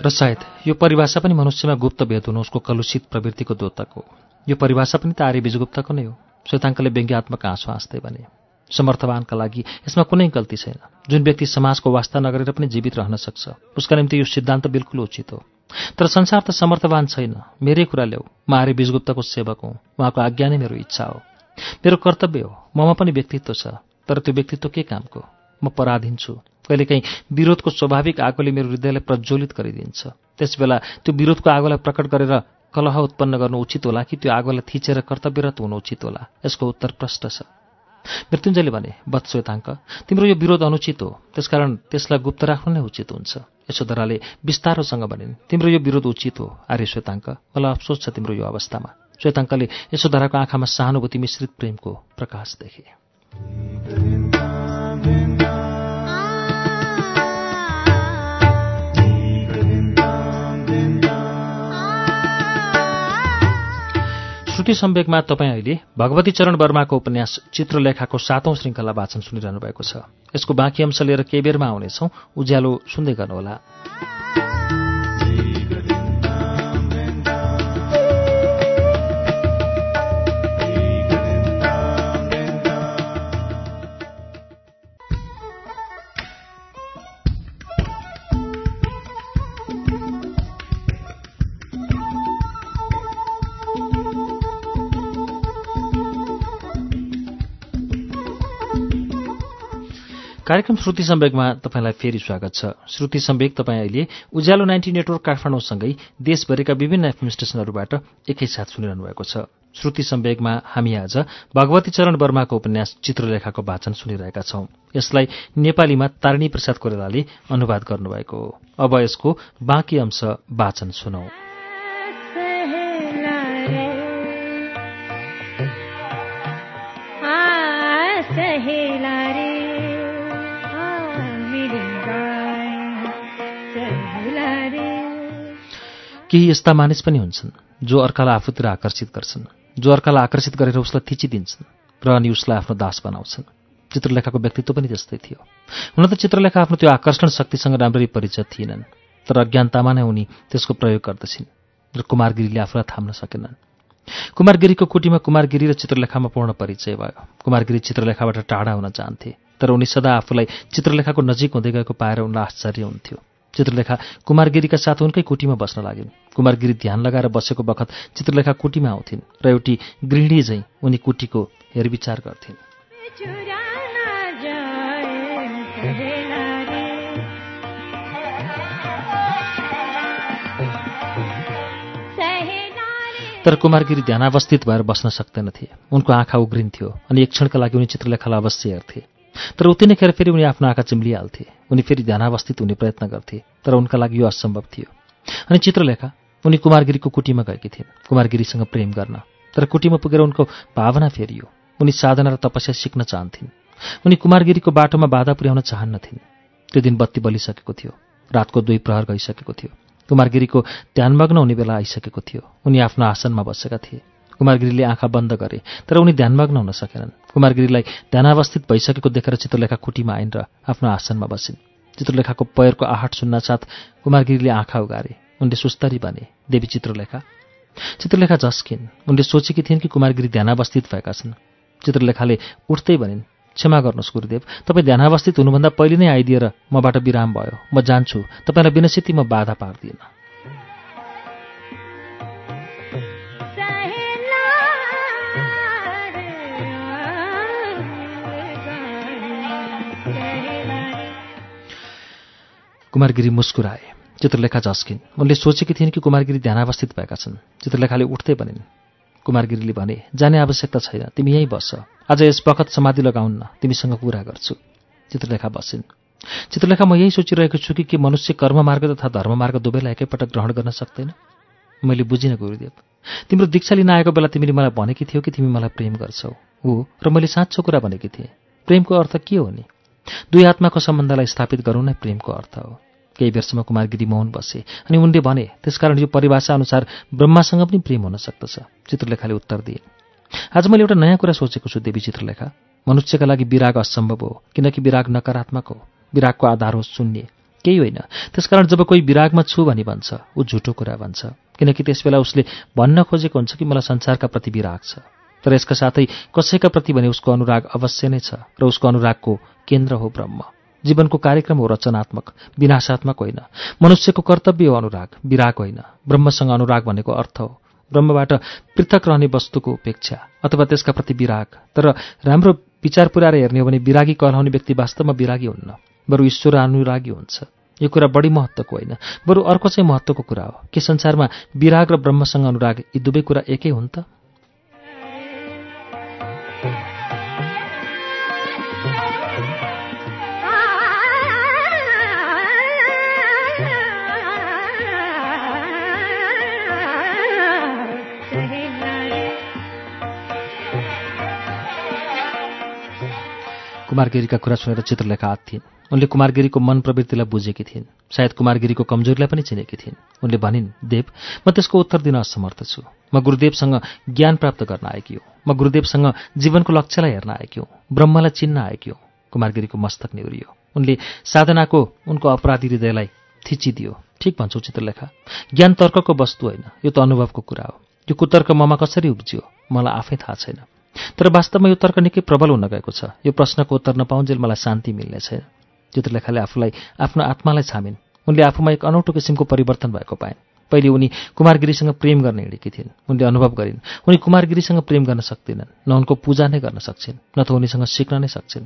र सायद यो परिभाषा पनि मनुष्यमा गुप्त भेद हुनु उसको कलुषित प्रवृत्तिको द्योतक यो परिभाषा पनि त आर्य बिजगुप्तको नै हो। श्वेताङ्कले व्यङ्ग्यात्मक आँसु हाँस्दै भने समर्थवानका लागि यसमा कुनै गल्ती छैन। जुन व्यक्ति समाजको वास्ता नगरेर पनि जीवित रहन सक्छ उसका निम्ति यो सिद्धान्त बिल्कुल उचित हो। तर संसार त समर्थवान छैन। मेरै कुरा ल्याऊ म आर्य बिजगुप्तको सेवक हुँ। उहाँको आज्ञा नै मेरो इच्छा हो। मेरो कर्तव्य हो ममा पनि व्यक्तित्व छ तर त्यो व्यक्तित्व के कामको? म पराधीन छु। कहिलेकाहीँ विरोधको स्वाभाविक आगोले मेरो हृदयलाई प्रज्वलित गरिदिन्छ। त्यसबेला त्यो विरोधको आगोलाई प्रकट गरेर कलह उत्पन्न गर्नु उचित होला कि त्यो आगोलाई थिचेर कर्तव्यरत हुनु उचित होला? यसको उत्तर प्रष्ट छ। मृत्युञ्जयले भने बत्श्वेताङ्क तिम्रो यो विरोध अनुचित हो। त्यसकारण त्यसलाई गुप्त राख्नु नै उचित हुन्छ। यशोधराले विस्तारोसँग भनिन् तिम्रो यो विरोध उचित हो आर्य श्वेताङ्क। मलाई अफसोस छ तिम्रो यो अवस्थामा श्वेताङ्कले यशोधराको आँखामा सहानुभूति मिश्रित प्रेमको प्रकाश देखे। श्रुति सम्वेकमा तपाईँ अहिले भगवती चरण वर्माको उपन्यास चित्रलेखाको सातौं श्रृङ्खला वाचन सुनिरहनु भएको छ। यसको बाँकी अंश लिएर केही बेरमा आउनेछौ। उज्यालो सुन्दै गर्नुहोला। कार्यक्रम श्रुति सम्वेकमा तपाईँलाई फेरि स्वागत छ। श्रुति सम्वेक तपाईँ अहिले उज्यालो नाइन्टी नेटवर्क काठमाडौँसँगै देशभरिका विभिन्न एफएम एकैसाथ सुनिरहनु भएको छ। श्रुति सम्वेकमा हामी आज भगवती चरण वर्माको उपन्यास चित्रलेखाको वाचन सुनिरहेका छौं। यसलाई नेपालीमा तारिणी प्रसाद कोरेलाले अनुवाद गर्नुभएको हो। अब यसको बाँकी अंश वाचन सुनौ। केही यस्ता मानिस पनि हुन्छन् जो अर्कालाई आफूतिर आकर्षित गर्छन् जो अर्कालाई आकर्षित गरेर उसलाई थिचिदिन्छन् र अनि उसलाई आफ्नो दास बनाउँछन्। चित्रलेखाको व्यक्तित्व पनि त्यस्तै थियो। हुन त चित्रलेखा आफ्नो त्यो आकर्षण शक्तिसँग राम्ररी परिचित थिएनन् तर अज्ञानतामा नै उनी त्यसको प्रयोग गर्दछिन् र कुमारगिरीले आफूलाई थाम्न सकेनन्। कुमारगिरीको कुटीमा कुमारगिरी र चित्रलेखामा पूर्ण परिचय भयो। कुमारगिरी चित्रलेखाबाट टाढा हुन चाहन्थे तर उनी सदा आफूलाई चित्रलेखाको नजिक हुँदै गएको पाएर उनलाई आश्चर्य हुन्थ्यो। चित्रलेखा कुमारगिरीका साथ उनकै कुटीमा बस्न लागिन्। कुमारगिरी ध्यान लगाएर बसेको बखत चित्रलेखा कुटीमा आउँथिन् र एउटी गृहिणी झैँ उनी कुटीको हेरविचार गर्थिन्। तर कुमारगिरी ध्यानावस्थित भएर बस्न सक्दैनथे उनको आँखा उग्रिन्थ्यो अनि एक क्षणका लागि उनी चित्रलेखालाई अवश्य हेर्थे। तर उति नै खेर फेरि उनी आफ्नो आँखा चिम्लिहाल्थे। उनी फेरि ध्यानावस्थित हुने प्रयत्न गर्थे तर उनका लागि यो असम्भव थियो। अनि चित्रलेखा उनी कुमारगिरीको कुटीमा गएकी थिइन्। कुमारगिरीसँग प्रेम गर्न। तर कुटीमा पुगेर उनको भावना फेरियो उनी साधना र तपस्या सिक्न चाहन्थिन्। उनी कुमारगिरीको बाटोमा बाधा पुर्याउन चाहन्नथिन् त्यो दिन बत्ती बलिसकेको थियो। रातको दुई प्रहर गइसकेको थियो। कुमारगिरीको ध्यानमग्न हुने बेला आइसकेको थियो। उनी आफ्नो आसनमा बसेका थिए। कुमारगिरीले आँखा बन्द गरे तर उनी ध्यानमग्न हुन सकेनन्। कुमारगिरीलाई ध्यानावस्थित भइसकेको देखेर चित्रलेखा कुटीमा आइन् र आफ्नो आसनमा बसिन्। चित्रलेखाको पैरको आहट सुन्न साथ कुमारगिरीले आँखा उगारे। उनले सुस्तरी भने देवी चित्रलेखा चित्रलेखा झस्किन्। उनले सोचेकी थिइन् कि कुमारगिरी ध्यानावस्थित भएका छन्। चित्रलेखाले उठ्दै भनिन् क्षमा गर्नुहोस् गुरुदेव तपाईँ ध्यानावस्थित हुनुभन्दा पहिले नै आइदिएर मबाट विराम भयो। म जान्छु। तपाईँलाई बिनसिती म बाधा पार्दिनँ। कुमारगिरी मुस्कुराए। चित्रलेखा झस्किन् उनले सोचेकी थिइन् कि कुमारगिरी ध्यानावस्थित भएका छन्। चित्रलेखाले उठ्दै भनिन् कुमारगिरीले भने जाने आवश्यकता छैन तिमी यहीँ बस्छ आज यस बखत समाधि लगाउन्न तिमीसँग कुरा गर्छु। चित्रलेखा बसिन्। चित्रलेखा म यही सोचिरहेको छु कि के मनुष्य कर्ममार्ग तथा धर्ममार्ग दुवैलाई एकैपटक ग्रहण गर्न सक्दैन? मैले बुझिनँ गुरुदेव तिम्रो दीक्षा लिन आएको बेला तिमीले मलाई भनेकी थियौ कि तिमी मलाई प्रेम गर्छौ? हो र मैले साँचो कुरा भनेकी थिएँ। प्रेमको अर्थ के हो नि? दुई आत्माको सम्बन्धलाई स्थापित गरौँ नै प्रेमको अर्थ हो। केही बेरसम्म कुमारगिरी मौन बसे। अनि उनले भने त्यसकारण यो परिभाषा अनुसार ब्रह्मासँग पनि प्रेम हुन सक्दछ। चित्रलेखाले उत्तर दिए। आज मैले एउटा नयाँ कुरा सोचेको छु देवी चित्रलेखा। मनुष्यका लागि विराग असम्भव हो किनकि विराग नकारात्मक हो। विरागको आधार हो शून्य। केही होइन। त्यसकारण जब कोही विरागमा छु भनी भन्छ ऊ झुटो कुरा भन्छ। किनकि त्यसबेला उसले भन्न खोजेको हुन्छ कि मलाई संसारका प्रति विराग छ। तर यसका साथै कसैका प्रति भने उसको अनुराग अवश्य नै छ र उसको अनुरागको केन्द्र हो ब्रह्म। जीवनको कार्यक्रम हो रचनात्मक विनाशात्मक होइन। मनुष्यको कर्तव्य हो अनुराग विराग होइन। ब्रह्मसँग अनुराग भनेको अर्थ हो। ब्रह्मबाट पृथक रहने वस्तुको उपेक्षा अथवा त्यसका प्रति विराग। तर राम्रो विचार पुऱ्याएर हेर्ने हो भने विरागी कहलाउने व्यक्ति वास्तवमा विरागी हुन्न। बरु ईश्वर अनुरागी हुन्छ। यो कुरा बढी महत्त्वको होइन। बरु अर्को चाहिँ महत्त्वको कुरा हो। के संसारमा विराग र ब्रह्मसँग अनुराग यी दुवै कुरा एकै हुन् त? कुमारगिरीका कुरा सुनेर चित्रलेखा आत थिइन्। उनले कुमारगिरीको मन प्रवृत्तिलाई बुझेकी थिइन्। सायद कुमारगिरीको कमजोरीलाई पनि चिनेकी थिइन्। उनले भनिन् देव म त्यसको उत्तर दिन असमर्थ छु। म गुरुदेवसँग ज्ञान प्राप्त गर्न आएकी हो। म गुरुदेवसँग जीवनको लक्ष्यलाई हेर्न आएकी हुँ। ब्रह्मलाई चिन्न आएकी हुँ कुमारगिरीको मस्तक निहुरियो। उनले साधनाको उनको अपराधी हृदयलाई थिचिदियो। ठिक भन्छौ चित्रलेखा। ज्ञान तर्कको वस्तु होइन। यो त अनुभवको कुरा हो। यो कुतर्क ममा कसरी उब्जियो? मलाई आफै थाहा छैन। तर वास्तवमा यो तर्क निकै प्रबल हुन गएको छ। यो प्रश्नको उत्तर नपाउन्जेल मलाई शान्ति मिल्ने छैन चित्रलेखाले आफूलाई आफ्नो आत्मालाई छामिन्। उनले आफूमा एक अनौठो किसिमको परिवर्तन भएको पाइन्। पहिले उनी कुमारगिरीसँग प्रेम गर्ने हिँडेकी थिइन्। उनले अनुभव गरिन्। उनी कुमारगिरीसँग प्रेम गर्न सक्दिनन्। न उनको पूजा नै गर्न सक्छिन् न त उनीसँग सिक्न नै सक्छिन्।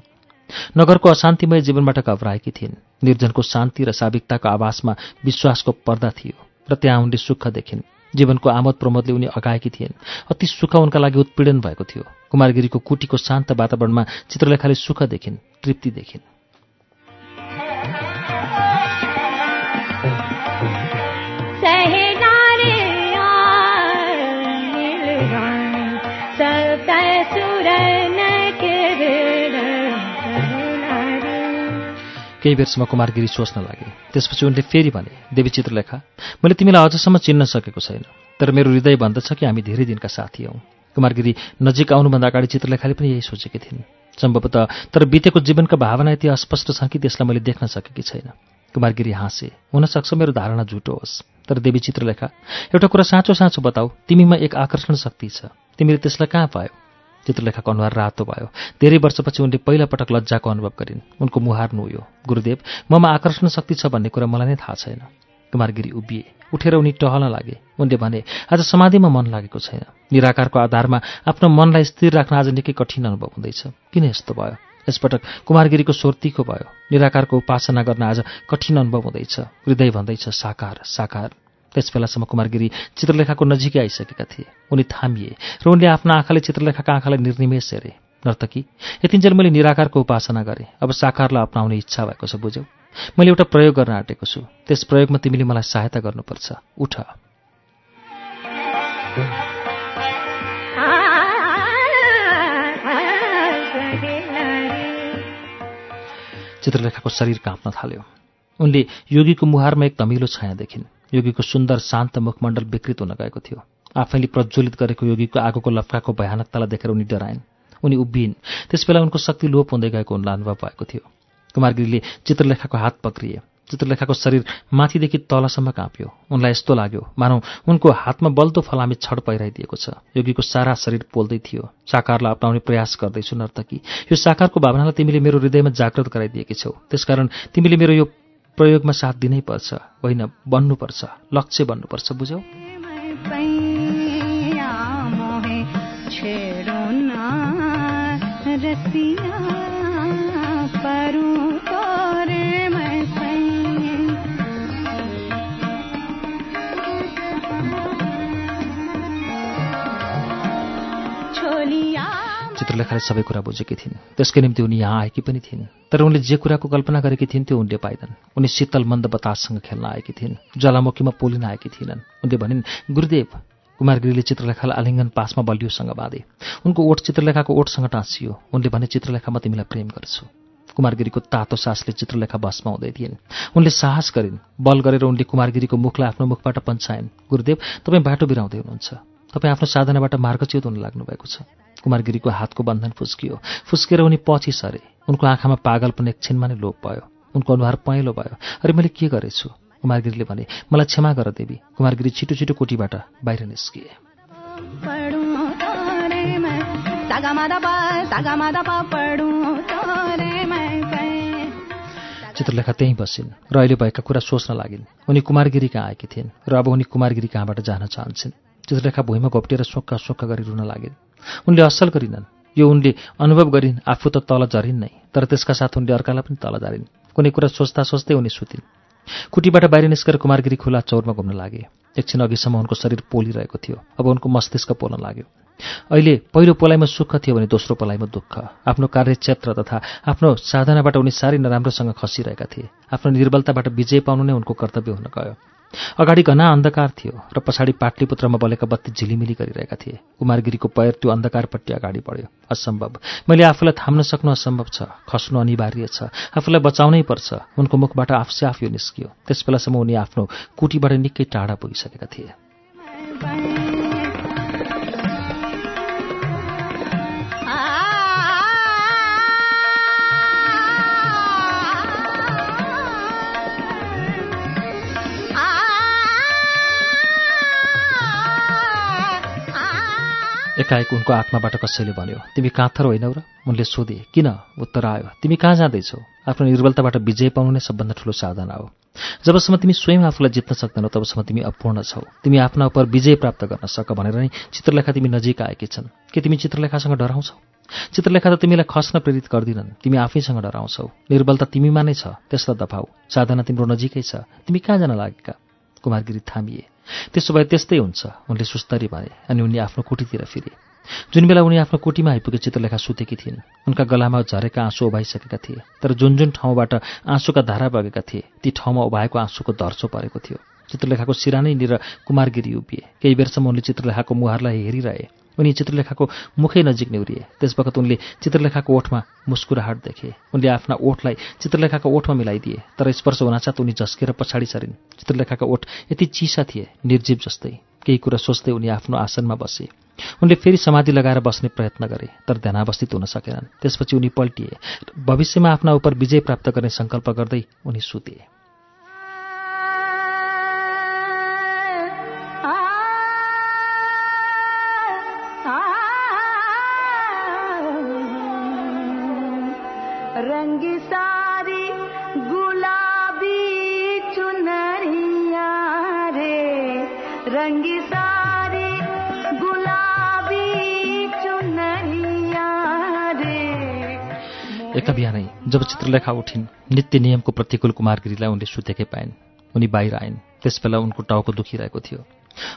नगरको अशान्तिमय जीवनबाट घबराएकी थिइन्। निर्जनको शान्ति र साविकताको आवासमा विश्वासको पर्दा थियो। र त्यहाँ उनले सुख देखिन्। जीवनको आमोद प्रमोदले उनी अगाएकी थिइन्। अति सुख उनका लागि उत्पीडन भएको थियो। कुमारगिरीको कुटीको शान्त वातावरणमा चित्रलेखाले सुख देखिन् तृप्ति देखिन्। केही बेरसम्म कुमारगिरी सोच्न लागे। त्यसपछि उनले फेरि भने देवी चित्रलेखा मैले तिमीलाई अझसम्म चिन्न सकेको छैन तर मेरो हृदय भन्दछ कि हामी धेरै दिनका साथी हौँ। कुमारगिरी नजिक आउनुभन्दा अगाडि चित्रलेखाले पनि यही सोचेकी थिइन्। सम्भवतः तर बितेको जीवनका भावना यति अस्पष्ट छन् कि त्यसलाई मैले देख्न सकेकी छैन। कुमारगिरी हाँसे हुनसक्छ मेरो धारणा झुटो होस्। तर देवी चित्रलेखा एउटा कुरा साँचो साँचो बताऊ तिमीमा एक आकर्षण शक्ति छ। तिमीले त्यसलाई कहाँ पायो? चित्रलेखाको अनुहार रातो भयो। धेरै वर्षपछि उनले पहिला पटक लज्जाको अनुभव गरिन्। उनको मुहार नुयो। गुरुदेव ममा आकर्षण शक्ति छ भन्ने कुरा मलाई नै थाहा छैन। कुमारगिरी उभिए। उठेर उनी टहल्न लागे। उनले भने आज समाधिमा मन लागेको छैन। निराकारको आधारमा आफ्नो मनलाई स्थिर राख्न आज निकै कठिन अनुभव हुँदैछ। किन यस्तो भयो? यसपटक कुमारगिरीको स्वर भयो। निराकारको उपासना गर्न आज कठिन अनुभव हुँदैछ। हृदय भन्दैछ साकार साकार। त्यस बेलासम्म कुमारगिरी चित्रलेखाको नजिकै आइसकेका थिए। उनी थामिए र उनले आफ्ना आँखाले चित्रलेखाका आँखालाई निर्निमेष हेरे। नर्तकी यतिन्जेल मैले निराकारको उपासना गरेँ। अब साकारलाई अप्नाउने इच्छा भएको छ बुझ्यौ? मैले एउटा प्रयोग गर्न आँटेको छु। त्यस प्रयोगमा तिमीले मलाई सहायता गर्नुपर्छ। उठ। चित्रलेखाको शरीर काँप्न थाल्यो। उनले योगीको मुहारमा एक तमिलो छाया देखिन्। योगीको सुन्दर शान्त मुखमण्डल विकृत हुन गएको थियो। आफैले प्रज्वलित गरेको योगीको आगोको लफ्काको भयानकतालाई देखेर उनी डराइन्। उनी उभिन्। त्यसबेला उनको शक्ति लोप हुँदै गएको उनलाई अनुभव भएको थियो। कुमारगिरीले चित्रलेखाको हात पक्रिए। चित्रलेखाको शरीर माथिदेखि तलसम्म काँप्यो। उनलाई यस्तो लाग्यो मानौ उनको हातमा बल्दो फलामी छड पहिराइदिएको छ। योगीको सारा शरीर पोल्दै थियो। साकारलाई अप्नाउने प्रयास गर्दैछु नर्तकी। यो साकारको भावनालाई तिमीले मेरो हृदयमा जागृत गराइदिएकी छौ। त्यसकारण तिमीले मेरो यो प्रयोगमा साथ दिनै पर्छ। होइन बन्नुपर्छ। लक्ष्य बन्नुपर्छ बुझौ चित्रलेखाले सबै कुरा बुझेकी थिइन्। त्यसकै निम्ति उनी यहाँ आएकी पनि थिइन्। तर उनले जे कुराको कल्पना गरेकी थिइन् त्यो उनले पाइनन्। उनी शीतल मन्द बताससँग खेल्न आएकी थिइन्। ज्वालामुखीमा पोलिन आएकी थिइनन्। उनले भनिन् गुरुदेव कुमारगिरीले चित्रलेखालाई आलिङ्गन पासमा बलियोसँग बाँधे। उनको ओठ चित्रलेखाको ओठसँग टाँसियो। उनले भने चित्रलेखा म तिमीलाई प्रेम गर्छु। कुमारगिरीको तातो सासले चित्रलेखा बसमा हुँदै थिइन्। उनले साहस गरिन्। बल गरेर उनले कुमारगिरीको मुखलाई आफ्नो मुखबाट पन्छाइन् गुरुदेव तपाईँ बाटो बिराउँदै हुनुहुन्छ। तपाईँ आफ्नो साधनाबाट मार्गच्युत हुन लाग्नु भएको छ कुमारगिरीको हातको बन्धन फुस्कियो। फुस्केर उनी पछि सरे उनको आँखामा पागलपन एकछिनमा नै लोप भयो। उनको अनुहार पहेँलो भयो। अरे मैले के गरेछु? कुमारगिरीले भने मलाई क्षमा गर देवी। कुमारगिरी छिटो छिटो कोटीबाट बाहिर निस्किए। चित्रलेखा त्यहीँ बसिन् र अहिले भएका कुरा सोच्न लागिन्। उनी कुमारगिरी कहाँ आएकी थिइन् र अब उनी कुमारगिरी कहाँबाट जान चाहन्छन्? चित्रलेखा भुइँमा घोप्टिएर सोक्का सोक्का गरी रुन लागिन्। उनले असल गरिनन्। यो उनले अनुभव गरिन् आफू त तल झरिन् नै तर त्यसका साथ उनले अर्कालाई पनि तल झरिन्। कुनै कुरा सोच्दा सोच्दै उनी सुतिन्। कुटीबाट बाहिर निस्केर कुमारगिरी खुला चौरमा घुम्न लागे। एकछिन अघिसम्म उनको शरीर पोलिरहेको थियो। अब उनको मस्तिष्क पोल्न लाग्यो। अहिले पहिलो पलाइमा सुख थियो भने दोस्रो पलाइमा दुःख। आफ्नो कार्यक्षेत्र तथा आफ्नो साधनाबाट उनी साह्रै नराम्रोसँग खसिरहेका थिए। आफ्नो निर्बलताबाट विजय पाउनु नै उनको कर्तव्य हुन गयो। अगाडि घना अन्धकार थियो र पछाडि पाटलीपुत्रमा बलेका बत्ती झिलिमिली गरिरहेका थिए। कुमारगिरीको पैर त्यो अन्धकारपट्टि अगाडि बढ्यो। असम्भव। मैले आफूलाई थाम्न सक्नु असम्भव छ। खस्नु अनिवार्य छ। आफूलाई बचाउनै पर्छ। उनको मुखबाट आफसे आफ निस्कियो। त्यस बेलासम्म उनी आफ्नो कुटीबाट निकै टाढा पुगिसकेका थिए। एकाएक उनको आत्माबाट कसैले भन्यो तिमी काँथर होइनौ र? उनले सोधे किन? उत्तर आयो। तिमी कहाँ जाँदैछौ? आफ्नो निर्बलताबाट विजय पाउनु नै सबभन्दा ठुलो साधना हो। जबसम्म तिमी स्वयं आफूलाई जित्न सक्दैनौ तबसम्म तिमी अपूर्ण छौ। तिमी आफ्ना उप विजय प्राप्त गर्न सक भनेर नै चित्रलेखा तिमी नजिक आएकी छन्। के तिमी चित्रलेखासँग डराउँछौ? चित्रलेखा त तिमीलाई खस्न प्रेरित गर्दिनन्। तिमी आफैसँग डराउँछौ। निर्बलता तिमीमा नै छ त्यसलाई दफाउ साधना तिम्रो नजिकै छ। तिमी कहाँ जान लागेका? कुमारगिरी थामिए। त्यसो भए त्यस्तै हुन्छ उनले सुस्तरी भने अनि उनी आफ्नो कुटीतिर फिरे। जुन बेला उनी आफ्नो कुटीमा आइपुगे चित्रलेखा सुतेकी थिइन् उनका गलामा झरेका आँसु उभाइसकेका थिए तर जुन जुन ठाउँबाट आँसुका धारा बगेका थिए ती ठाउँमा उभाएको आँसुको धर्चो परेको थियो। चित्रलेखाको सिरानैनिर कुमारगिरी उभिए। केही बेरसम्म उनले चित्रलेखाको मुहारलाई हेरिरहे। उनी चित्रलेखाको मुखै नजिक निहुरिए। त्यसवखत उनले चित्रलेखाको ओठमा मुस्कुराहाट देखे। उनले आफ्ना ओठलाई चित्रलेखाको ओठमा मिलाइदिए। तर स्पर्श हुनासाथ उनी झस्केर पछाडि सरिन्। चित्रलेखाका ओठ यति चिसा थिए निर्जीव जस्तै। केही कुरा सोच्दै उनी आफ्नो आसनमा बसे। उनले फेरि समाधि लगाएर बस्ने प्रयत्न गरे तर ध्यानावस्थित हुन सकेनन्। त्यसपछि उनी पल्टिए भविष्यमा आफ्ना उप विजय प्राप्त गर्ने सङ्कल्प गर्दै उनी सुते। एका बिहानै जब चित्रलेखा उठिन् नित्य नियमको प्रतिकूल कुमारगिरीलाई उनले सुतेकै पाइन् उनी बाहिर आइन् त्यसबेला उनको टाउको दुखिरहेको थियो।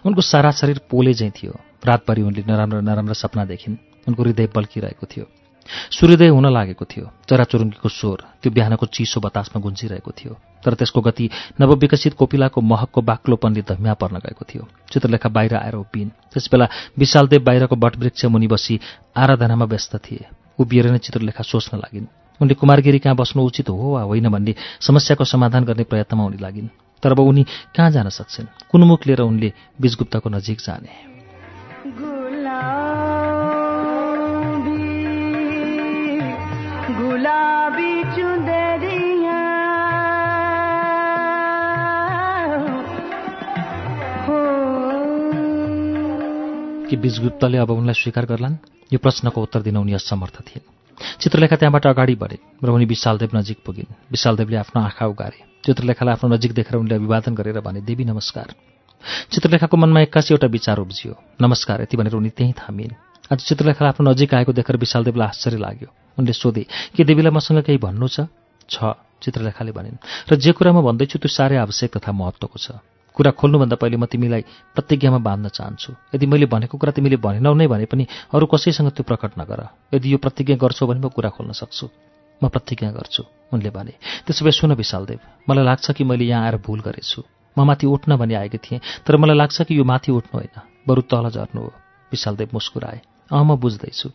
उनको सारा शरीर पोले झैँ थियो रातभरि उनले नराम्रो नराम्रो सपना देखिन् उनको हृदय बल्किरहेको थियो। सूर्योदय हुन लागेको थियो चराचुरुङ्गीको स्वर त्यो बिहानको चिसो बतासमा गुन्जिरहेको थियो तर त्यसको गति नवविकसित कोपिलाको महकको बाक्लोपनले धम्या पर्न गएको थियो। चित्रलेखा बाहिर आएर उभिन् त्यसबेला विशालदेव बाहिरको बटवृक्ष मुनि बसी आराधनामा व्यस्त थिए। उभिएर नै चित्रलेखा सोच्न लागिन्। उनले कुमारगिरी कहाँ बस्नु उचित हो वा होइन भन्ने समस्याको समाधान गर्ने प्रयत्नमा उनी लागिन्। तर अब उनी कहाँ जान सक्छन्? कुन मुख लिएर उनले बीजगुप्ताको नजिक जाने? कि बीजगुप्तले अब उनलाई स्वीकार गर्लान्? यो प्रश्नको उत्तर दिन उनी असमर्थ थिइन्। चित्रलेखा त्यहाँबाट अगाडि बढे र उनी विशालदेव नजिक पुगिन्। विशालदेवले आफ्नो आँखा उगारे। चित्रलेखालाई आफ्नो नजिक देखेर उनले अभिवादन गरेर भने देवी नमस्कार। चित्रलेखाको मनमा एक्कासी एउटा विचार उब्जियो। नमस्कार यति भनेर उनी त्यहीँ थामिन्। आज चित्रलेखालाई आफ्नो नजिक आएको देखेर विशालदेवलाई आश्चर्य लाग्यो। उनले सोधे के देवीलाई मसँग केही भन्नु छ चित्रलेखाले भनिन् र जे कुरा म भन्दैछु त्यो साह्रै आवश्यक तथा महत्त्वको छ। कुरा खोल्नुभन्दा पहिले म तिमीलाई प्रतिज्ञामा बाँध्न चाहन्छु। यदि मैले भनेको कुरा तिमीले भनेनौ नै भने पनि अरू कसैसँग त्यो प्रकट नगर। यदि यो प्रतिज्ञा गर्छौ भने म कुरा खोल्न सक्छु। म प्रतिज्ञा गर्छु उनले भने। त्यसो भए सुन विशालदेव मलाई लाग्छ कि मैले यहाँ आएर भुल गरेछु। म माथि उठ्न भनी आएको थिएँ तर मलाई लाग्छ कि यो माथि उठ्नु होइन बरु तल झर्नु हो। विशालदेव मुस्कुराए। अँ म बुझ्दैछु।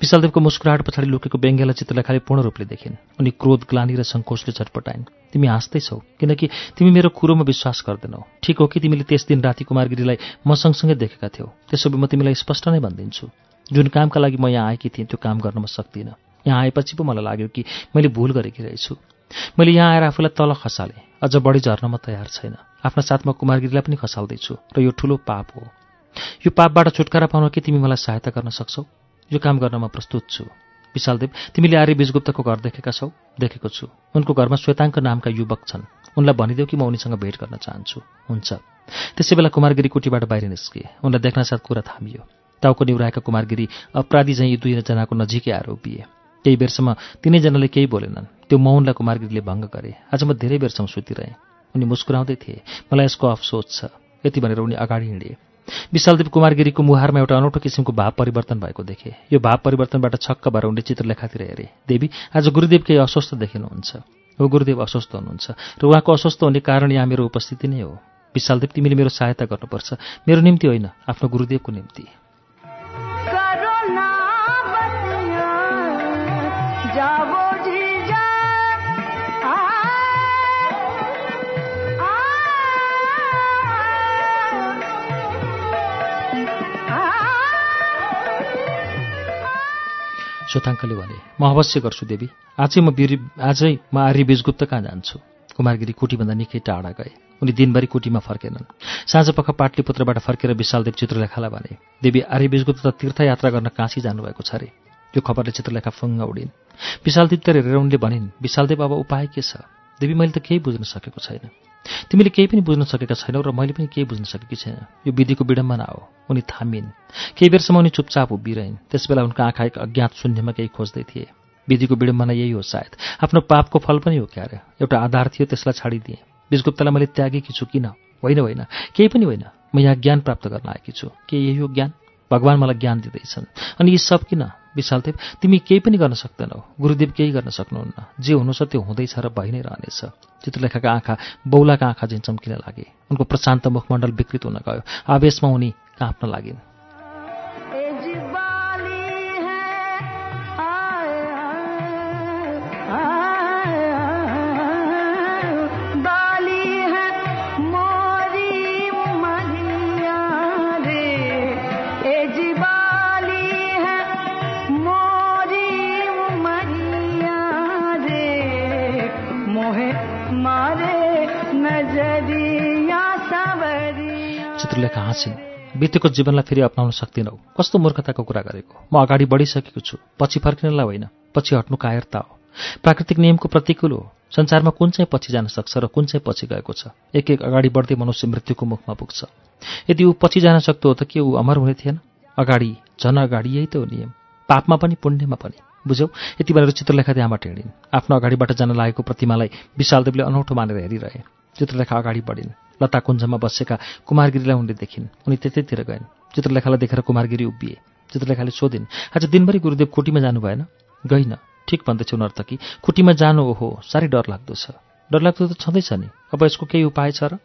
विशालदेवको मुस्कुराहट पछाडि लुकेको व्यङ्ग्यलाई चित्रलेखाले पूर्ण रूपले देखिन्। उनी क्रोध ग्लानी र सङ्कोचले झटपटाइन् तिमी हाँस्दैछौ किनकि तिमी मेरो कुरोमा विश्वास गर्दैनौ। ठिक हो कि तिमीले त्यस दिन राति कुमारगिरीलाई म सँगसँगै देखेका थियौ। त्यसो भए म तिमीलाई स्पष्ट नै भनिदिन्छु। जुन कामका लागि म यहाँ आएकी थिएँ त्यो काम गर्न म सक्दिनँ। यहाँ आएपछि पो मलाई लाग्यो कि मैले भुल गरेकी रहेछु। मैले यहाँ आएर आफूलाई तल खसालेँ। अझ बढी झर्न म तयार छैन। आफ्ना साथमा कुमारगिरीलाई पनि खसाल्दैछु र यो ठुलो पाप हो। यो पापबाट छुटकारा पाउन के तिमी मलाई सहायता गर्न सक्छौ? यो काम गर्न म प्रस्तुत छु। विशालदेव तिमीले आर्य बिजगुप्तको घर देखेका छौ? देखेको छु। उनको घरमा श्वेताङ्क नामका युवक छन्। उनलाई भनिदेऊ कि म उनीसँग भेट गर्न चाहन्छु। हुन्छ। त्यसै बेला कुमारगिरी कुटीबाट बाहिर निस्किए उनलाई देख्न साथ कुरा थामियो। टाउको निउराएका कुमारगिरी अपराधी चाहिँ यी दुईजनाको नजिकै आएर उभिए केही बेरसम्म तिनैजनाले केही बोलेनन्। त्यो मौनलाई कुमारगिरीले भङ्ग गरे। आज म धेरै बेरसम्म सुतिरहेँ। उनी मुस्कुराउँदै थिए। मलाई यसको अफसोस छ। यति भनेर उनी अगाडि हिँडे विशालदेव कुमारगिरीको मुहारमा एउटा अनौठो किसिमको भाव परिवर्तन भएको देखे। यो भाव परिवर्तनबाट छक्क भएर उनले चित्रलेखातिर हेरे। देवी आज गुरुदेव केही अस्वस्थ देखिनुहुन्छ। हो गुरुदेव अस्वस्थ हुनुहुन्छ। र उहाँको अस्वस्थ हुने कारण यहाँ मेरो उपस्थिति नै हो। विशालदेव तिमीले मेरो सहायता गर्नुपर्छ। मेरो निम्ति होइन आफ्नो गुरुदेवको निम्ति। श्वेताङ्कले भने म अवश्य गर्छु देवी। आजै म बिरी आजै म आर्य बीजगुप्त कहाँ जान्छु? कुमारगिरी कुटीभन्दा निकै टाढा गए। उनी दिनभरि कुटीमा फर्केनन्। साँझ पख पाटलीपुत्रबाट फर्केर विशालदेव चित्रलेखालाई भने देवी आर्य बीजगुप्त त तीर्थयात्रा गर्न काँसी जानुभएको छ अरे यो खबरले चित्रलेखा फुङ्ग उडिन्। विशालदेवतिर हेरेर उनले भनिन् विशालदेव अब उपाय के छ? देवी मैले त केही बुझ्न सकेको छैन। तिमीले केही पनि बुझ्न सकेका छैनौ र मैले पनि केही बुझ्न सकेकी छैन। यो विधिको विडम्बना हो। उनी थामिन्। केही बेरसम्म उनी चुपचाप उभिरहन्। त्यसबेला उनको आँखा एक अज्ञात शून्यमा केही खोज्दै थिए। विधिको विडम्बना यही हो सायद। आफ्नो पापको फल पनि हो क्यारे। एउटा आधार थियो त्यसलाई छाडिदिएँ। बिजगुप्तलाई मैले त्यागेकी छु किन? होइन होइन। केही पनि होइन। म यहाँ ज्ञान प्राप्त गर्न आएकी छु। के यही हो ज्ञान? भगवान् मलाई ज्ञान दिँदैछन्। अनि यी सब किन? विशालदेव तिमी केही पनि गर्न सक्दैनौ। गुरुदेव केही गर्न सक्नुहुन्न। जे हुनु छ त्यो हुँदैछ र भइ नै रहनेछ। चित्रलेखाका आँखा बौलाका आँखा झिन चम्किन लागे? उनको प्रशान्त मुखमण्डल विकृत हुन गयो। आवेशमा उनी काँप्न लागिन्। चित्रलेखा हाँसिन् बितेको जीवनलाई फेरि अप्नाउन सक्दिनौ कस्तो मूर्खताको कुरा गरेको? म अगाडि बढिसकेको छु। पछि फर्किनलाई होइन। पछि हट्नु कायरता हो। प्राकृतिक नियमको प्रतिकूल हो। संसारमा कुन चाहिँ पछि जान सक्छ र कुन चाहिँ पछि गएको छ? एक एक अगाडि बढ्दै मनुष्य मृत्युको मुखमा पुग्छ। यदि ऊ पछि जान सक्दो हो त के ऊ अमर हुने थिएन? अगाडि झन अगाडि यही त हो नियम। पापमा पनि पुण्यमा पनि। बुझ्यौ? यति भनेर चित्रलेखा त्यहाँबाट हिँडिन्। आफ्नो अगाडिबाट जान लागेको प्रतिमालाई विशालदेवले अनौठो मानेर हेरिरहे। चित्रलेखा अगाडि बढिन्। लता कुञ्जमा बसेका कुमारगिरीलाई उनले देखिन्। उनी त्यतैतिर गइन्। चित्रलेखालाई देखेर कुमारगिरी उभिए। चित्रलेखाले सोधिन् आज दिनभरि गुरुदेव कुटीमा जानु भएन? गइन ठिक भन्दैछु नर्तकी कुटीमा जानु ओहो साह्रै डर लाग्दो छ। डरलाग्दो त छँदैछ नि। अब यसको केही उपाय छ र?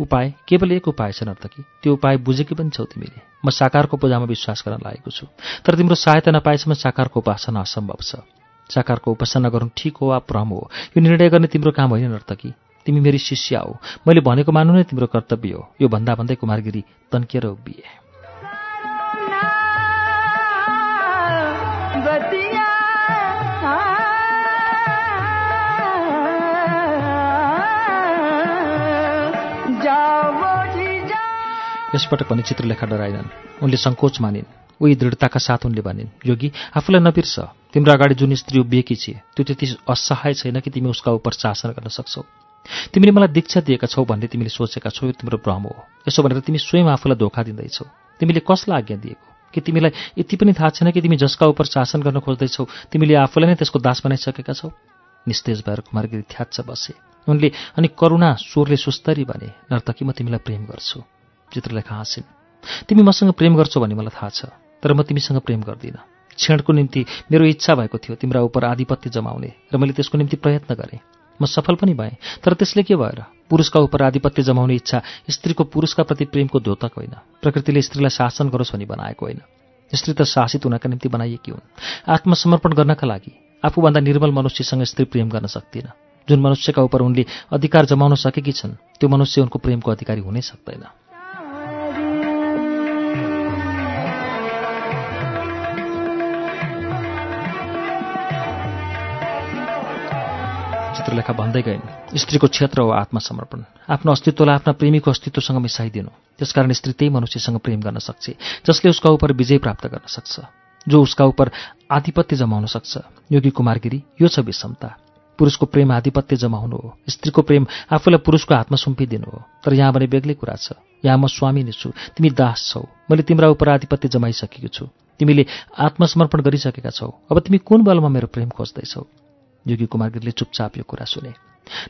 उपाय? केवल एक उपाय छ नर्तकी। त्यो उपाय बुझेकी पनि छौ तिमीले। म साकारको पूजामा विश्वास गर्न लागेको छु। तर तिम्रो सहायता नपाएसम्म साकारको उपासना असम्भव छ। साकारको उपासना गर्नु ठिक हो वा भ्रम हो यो निर्णय गर्ने तिम्रो काम होइन नर्तकी। तिमी मेरी शिष्या हो। मैले भनेको मान्नु नै तिम्रो कर्तव्य हो। यो भन्दा भन्दै कुमारगिरी तन्किएर उभिए। यसपटक पनि चित्रलेखा डराइनन् उनले सङ्कोच मानिन्। उही दृढताका साथ उनले भनिन् योगी आफूलाई नबिर्स। तिम्रो अगाडि जुन स्त्री उभिएकी छे त्यो त्यति असहाय छैन कि तिमी उसका उप शासन गर्न सक्छौ। तिमीले मलाई दीक्षा दिएका छौ भन्ने तिमीले सोचेका छौ यो तिम्रो भ्रम हो। यसो भनेर तिमी स्वयं आफूलाई धोका दिँदैछौ। तिमीले कसलाई आज्ञा दिएको? कि तिमीलाई यति पनि थाहा छैन कि तिमी जसका उप शासन गर्न खोज्दैछौ तिमीले आफूलाई नै त्यसको दास बनाइसकेका छौ? निस्तेज भएर कुमारगिरी थ्याच्छ बसे। उनले अनि करुणा स्वरले सुस्तरी भने नर्तकी म तिमीलाई प्रेम गर्छु। चित्रलेखा हाँसिन्। तिमी मसँग प्रेम गर्छौ भन्ने मलाई थाहा छ तर म तिमीसँग प्रेम गर्दिनँ। क्षणको निम्ति मेरो इच्छा भएको थियो तिम्रा उप आधिपत्य जमाउने र मैले त्यसको निम्ति प्रयत्न गरेँ। म सफल पनि भएँ। तर त्यसले के भएर? पुरुषका उप आधिपत्य जमाउने इच्छा स्त्रीको पुरुषका प्रति प्रेमको द्योतक होइन। प्रकृतिले स्त्रीलाई शासन गरोस् भनी बनाएको होइन। स्त्री त शासित हुनका निम्ति बनाइएकी हुन्। आत्मसमर्पण गर्नका लागि आफूभन्दा निर्मल मनुष्यसँग स्त्री प्रेम गर्न सक्दिन जुन मनुष्यका उप उनले अधिकार जमाउन सकेकी छन् त्यो मनुष्य उनको प्रेमको अधिकारी हुनै सक्दैन। चित्रलेखा भन्दै गइन्। स्त्रीको क्षेत्र हो आत्मसमर्पण। आफ्नो अस्तित्वलाई आफ्ना प्रेमीको अस्तित्वसँग मिसाइदिनु। त्यसकारण स्त्री त्यही मनुष्यसँग प्रेम गर्न सक्छ। जसले उसका उप विजय प्राप्त गर्न सक्छ। जो उसका उप आधिपत्य जमाउन सक्छ। योगी कुमारगिरी यो छ विषमता। पुरुषको प्रेम आधिपत्य जमाउनु हो। स्त्रीको प्रेम आफूलाई पुरुषको हातमा सुम्पिदिनु हो। तर यहाँ भने बेग्लै कुरा छ। यहाँ म स्वामी नै छु। तिमी दास छौ। मैले तिम्रा उप आधिपत्य जमाइसकेको छु। तिमीले आत्मसमर्पण गरिसकेका छौ। अब तिमी कुन बलमा मेरो प्रेम खोज्दैछौ? योगी कुमारगिरीले चुपचाप यो कुरा सुने।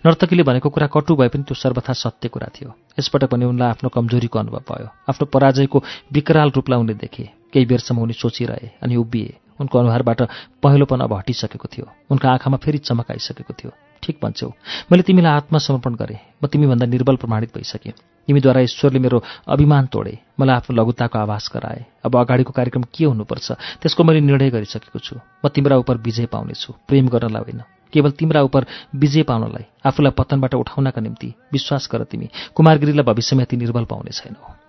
नर्तकीले भनेको कुरा कटु भए पनि त्यो सर्वथा सत्य कुरा थियो। यसपटक पनि उनलाई आफ्नो कमजोरीको अनुभव भयो। आफ्नो पराजयको विकराल रूपलाई उनले देखे। केही बेरसम्म उनी सोचिरहे अनि उभिए। उनको अनुहारबाट पहिलोपन अब हटिसकेको थियो। उनका आँखामा फेरि चमक आइसकेको थियो। ठिक भन्छौ। मैले तिमीलाई आत्मसमर्पण गरेँ। म तिमीभन्दा निर्बल प्रमाणित भइसकेँ। तिमीद्वारा ईश्वरले मेरो अभिमान तोडे। मलाई आफ्नो लघुताको आभास गराए। अब अगाडिको कार्यक्रम के हुनुपर्छ त्यसको मैले निर्णय गरिसकेको छु। म तिम्रा उप विजय पाउनेछु। प्रेम गर्नलाई होइन। केवल तिम्रा उप विजय पाउनलाई आफूलाई पतनबाट उठाउनका निम्ति विश्वास गर तिमी। कुमारगिरीलाई भविष्यमा यति निर्बल पाउने छैनौ।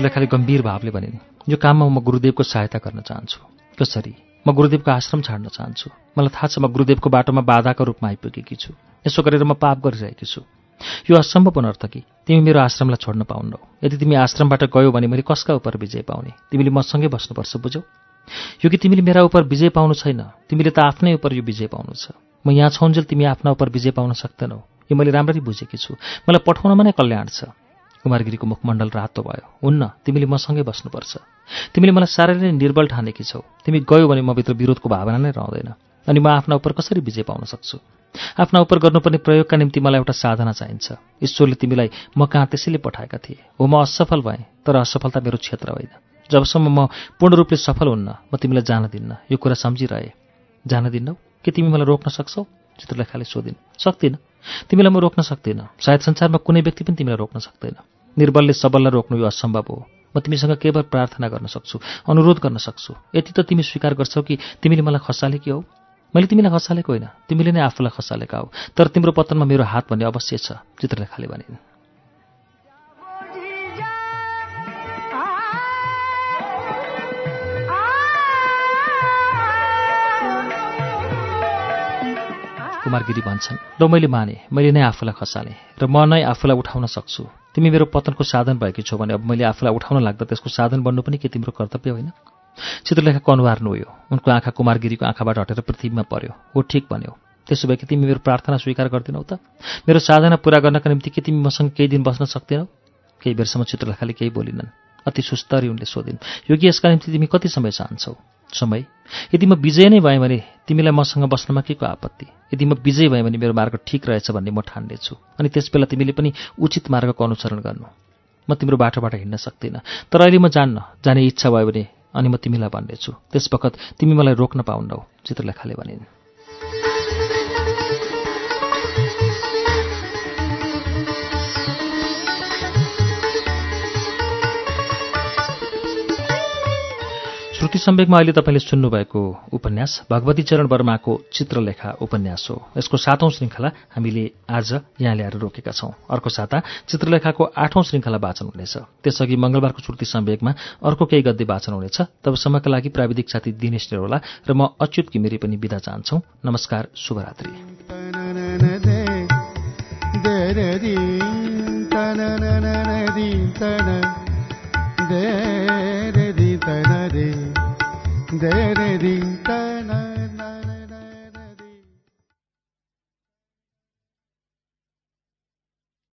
चित्रलेखाले गम्भीर भावले भनिन् यो काममा म गुरुदेवको सहायता गर्न चाहन्छु। कसरी? म गुरुदेवको आश्रम छाड्न चाहन्छु। मलाई थाहा छ म गुरुदेवको बाटोमा बाधाको रूपमा आइपुगेकी छु। यसो गरेर म पाप गरिरहेकी छु। यो असम्भव अर्थ कि तिमी मेरो आश्रमलाई छोड्न पाउन्नौ यदि तिमी आश्रमबाट गयौ भने मैले कसका उप विजय पाउने? तिमीले मसँगै बस्नुपर्छ बुझौ यो कि तिमीले मेरा उप विजय पाउनु छैन? तिमीले त आफ्नै उप यो विजय पाउनु छ। म यहाँ छौन्जेल तिमी आफ्ना उप विजय पाउन सक्दैनौ। यो मैले राम्ररी बुझेकी छु। मलाई पठाउनमा नै कल्याण छ। कुमारगिरीको मुखमण्डल रातो भयो। हुन्न तिमीले मसँगै बस्नुपर्छ। तिमीले मलाई साह्रै नै निर्बल ठानेकी छौ। तिमी गयौ भने म भित्र विरोधको भावना नै रहँदैन। अनि म आफ्ना उप कसरी विजय पाउन सक्छु? आफ्ना उप गर्नुपर्ने प्रयोगका निम्ति मलाई एउटा साधना चाहिन्छ। ईश्वरले तिमीलाई म कहाँ त्यसैले पठाएका थिए? हो म असफल भएँ तर असफलता मेरो क्षेत्र होइन। जबसम्म म पूर्ण रूपले सफल हुन्न म तिमीलाई जान दिन्न। यो कुरा सम्झिरहे। जान दिन्नौ? के तिमी मलाई रोक्न सक्छौ? चित्रलेखाले सोधिन्। सक्दिनँ। तिमीलाई म रोक्न सक्दिनँ। सायद संसारमा कुनै व्यक्ति पनि तिमीलाई रोक्न सक्दैन। निर्बलले सबललाई रोक्नु यो असम्भव हो। म तिमीसँग केवल प्रार्थना गर्न सक्छु अनुरोध गर्न सक्छु। यति त तिमी स्वीकार गर्छौ कि तिमीले मलाई खसालेकी हौ? मैले तिमीलाई खसालेको होइन। तिमीले नै आफूलाई खसालेका हौ। तर तिम्रो पतनमा मेरो हात भन्ने अवश्य छ चित्रलेखाले भनिन्। कुमारगिरी भन्छन् र मैले माने मैले नै आफूलाई खसालेँ र म नै आफूलाई उठाउन सक्छु। तिमी मेरो पतनको साधन भएकी छौ भने अब मैले आफूलाई उठाउन लाग्दा त्यसको साधन बन्नु पनि के तिम्रो कर्तव्य होइन? चित्रलेखाको अनुहार नोयो। उनको आँखा कुमारगिरीको आँखाबाट हटेर पृथ्वीमा पर्यो। हो ठिक भन्यो। त्यसो भए कि तिमी मेरो प्रार्थना स्वीकार गर्दिनौ त? मेरो साधना पुरा गर्नका निम्ति के तिमी मसँग केही दिन बस्न सक्दैनौ? केही बेरसम्म चित्रलेखाले केही बोलिनन्। अति सुस्तरी उनले सोधिन् योगी यसका निम्ति तिमी कति समय चाहन्छौ? समय। यदि म विजय नै भएँ भने तिमीलाई मसँग बस्नमा के को आपत्ति? यदि म विजय भएँ भने मेरो मार्ग ठिक रहेछ भन्ने म ठान्नेछु। अनि त्यसबेला तिमीले पनि उचित मार्गको अनुसरण गर्नु। म तिम्रो बाटोबाट हिँड्न सक्दिनँ। तर अहिले म जान्न जाने इच्छा भयो भने अनि म तिमीलाई भन्नेछु। त्यसवखत तिमी मलाई रोक्न पाउन्नौ चित्रलेखाले भनिन्। श्रुति सम्वेकमा अहिले तपाईँले सुन्नुभएको उपन्यास भगवती चरण वर्माको चित्रलेखा उपन्यास हो यसको सातौं श्रृङ्खला हामीले आज यहाँ ल्याएर रोकेका छौं अर्को साता चित्रलेखाको आठौं श्रृङ्खला वाचन हुनेछ त्यसअघि मंगलबारको श्रुति सम्वेकमा अर्को केही गद्य वाचन हुनेछ तबसम्मका लागि प्राविधिक साथी दिनेश निरोला र म अच्युत घिमिरे पनि विदा चाहन्छौ नमस्कार शुभरात्री de